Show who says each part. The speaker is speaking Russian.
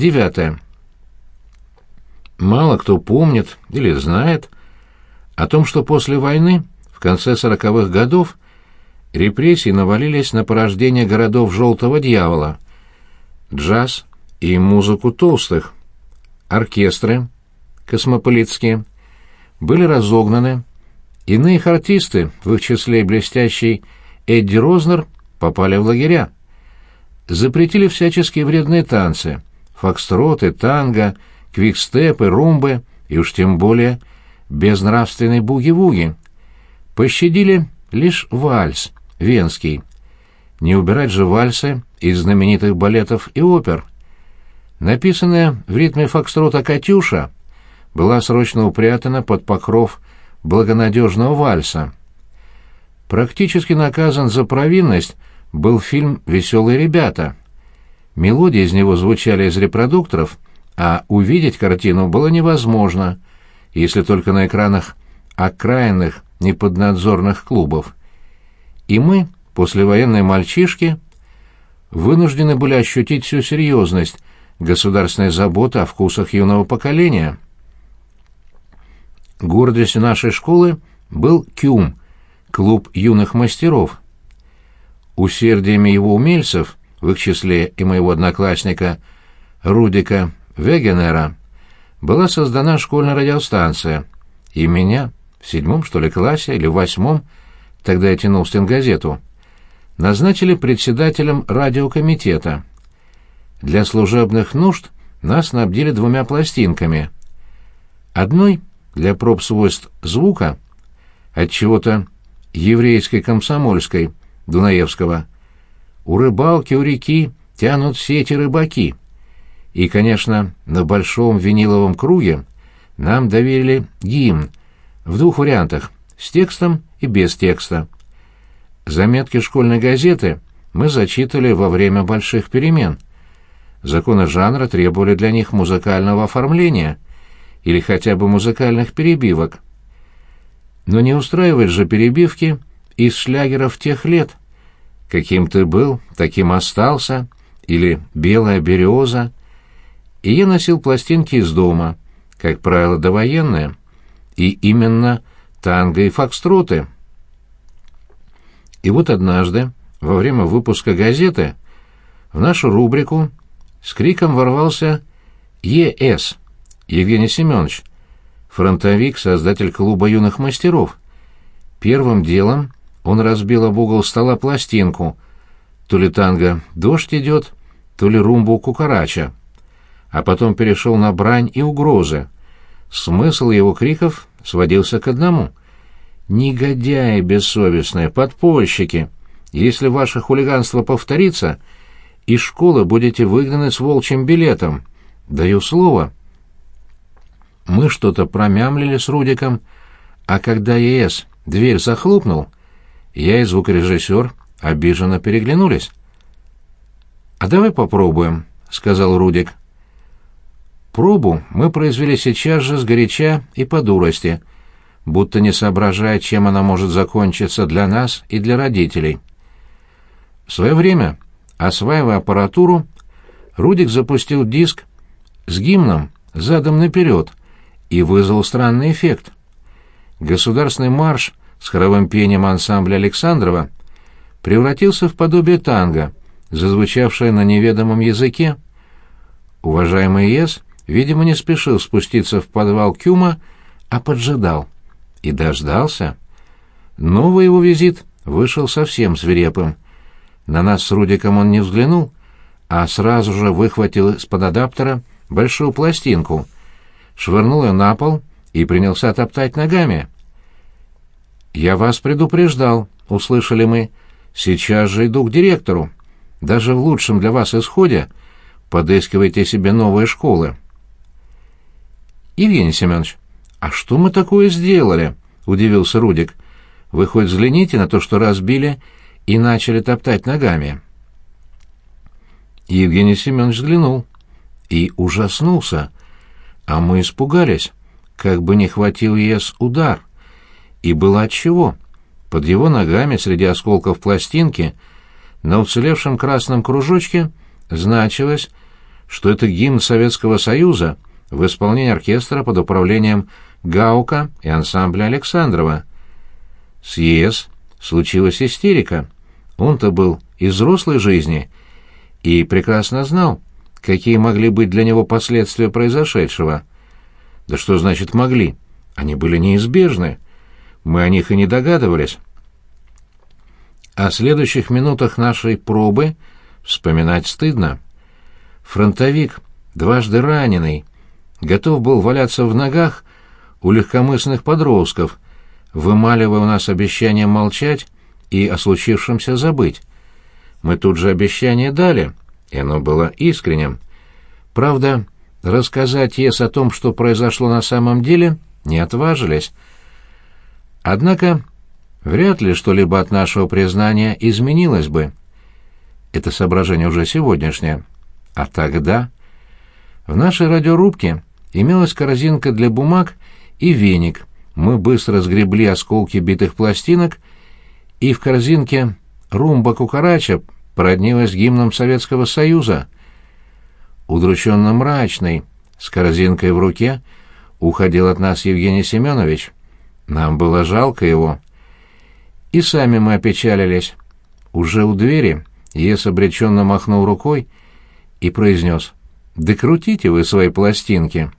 Speaker 1: Девятое. Мало кто помнит или знает о том, что после войны, в конце сороковых годов, репрессии навалились на порождение городов «Желтого дьявола», джаз и музыку толстых, оркестры космополитские, были разогнаны, иные их артисты, в их числе блестящий Эдди Рознер, попали в лагеря. Запретили всяческие вредные танцы, фокстроты, танго, квикстепы, румбы и уж тем более безнравственной буги-вуги. Пощадили лишь вальс, венский. Не убирать же вальсы из знаменитых балетов и опер. Написанная в ритме фокстрота «Катюша» была срочно упрятана под покров благонадежного вальса. Практически наказан за провинность был фильм «Веселые ребята». Мелодии из него звучали из репродукторов, а увидеть картину было невозможно, если только на экранах окраинных неподнадзорных клубов. И мы, послевоенные мальчишки, вынуждены были ощутить всю серьезность государственной заботы о вкусах юного поколения. Гордостью нашей школы был КЮМ, клуб юных мастеров. Усердиями его умельцев, в их числе и моего одноклассника Рудика Вегенера, была создана школьная радиостанция, и меня в седьмом, что ли, классе или в восьмом, тогда я тянул стенгазету, назначили председателем радиокомитета. Для служебных нужд нас снабдили двумя пластинками. Одной для проб свойств звука от чего-то еврейской комсомольской Дунаевского. У рыбалки у реки тянут сети рыбаки. И, конечно, на большом виниловом круге нам доверили гимн в двух вариантах — с текстом и без текста. Заметки школьной газеты мы зачитывали во время больших перемен. Законы жанра требовали для них музыкального оформления или хотя бы музыкальных перебивок. Но не устраивать же перебивки из шлягеров тех лет. Каким ты был, таким остался, или «Белая береза», и я носил пластинки из дома, как правило, довоенные, и именно танго и фокстроты. И вот однажды, во время выпуска газеты, в нашу рубрику с криком ворвался Е.С. Евгений Семенович, фронтовик, создатель клуба юных мастеров. Первым делом он разбил об угол стола пластинку, то ли танго «Дождь идет», то ли румбу «Кукарача» а потом перешел на брань и угрозы. Смысл его криков сводился к одному. «Негодяи бессовестные, подпольщики! Если ваше хулиганство повторится, из школы будете выгнаны с волчьим билетом. Даю слово». Мы что-то промямлили с Рудиком, а когда ЕС дверь захлопнул, я и звукорежиссер обиженно переглянулись. «А давай попробуем», — сказал Рудик. Пробу мы произвели сейчас же сгоряча и по дурости, будто не соображая, чем она может закончиться для нас и для родителей. В свое время, осваивая аппаратуру, Рудик запустил диск с гимном задом наперед и вызвал странный эффект. Государственный марш с хоровым пением ансамбля Александрова превратился в подобие танго, зазвучавшее на неведомом языке. Уважаемый Ес видимо, не спешил спуститься в подвал Кюма, а поджидал. И дождался. Новый его визит вышел совсем свирепым. На нас с Рудиком он не взглянул, а сразу же выхватил из-под адаптера большую пластинку, швырнул ее на пол и принялся топтать ногами. «Я вас предупреждал», — услышали мы. «Сейчас же иду к директору. Даже в лучшем для вас исходе подыскивайте себе новые школы». «Евгений Семенович, а что мы такое сделали?» — удивился Рудик. «Вы хоть взгляните на то, что разбили и начали топтать ногами». Евгений Семенович взглянул и ужаснулся, а мы испугались, как бы не хватил ЕС удар. И было отчего. Под его ногами среди осколков пластинки на уцелевшем красном кружочке значилось, что это гимн Советского Союза в исполнении оркестра под управлением Гаука и ансамбля Александрова. С ЕС случилась истерика. Он-то был из взрослой жизни и прекрасно знал, какие могли быть для него последствия произошедшего. Да что значит «могли»? Они были неизбежны. Мы о них и не догадывались. О следующих минутах нашей пробы вспоминать стыдно. Фронтовик, дважды раненый, готов был валяться в ногах у легкомысленных подростков, вымаливая у нас обещание молчать и о случившемся забыть. Мы тут же обещание дали, и оно было искренним. Правда, рассказать ЕС о том, что произошло на самом деле, не отважились. Однако, вряд ли что-либо от нашего признания изменилось бы. Это соображение уже сегодняшнее. А тогда... В нашей радиорубке имелась корзинка для бумаг и веник. Мы быстро сгребли осколки битых пластинок, и в корзинке румба кукарача породнилась гимном Советского Союза. Удрученно мрачный, с корзинкой в руке, уходил от нас Евгений Семенович. Нам было жалко его. И сами мы опечалились. Уже у двери Ес обреченно махнул рукой и произнес — «Да крутите вы свои пластинки!»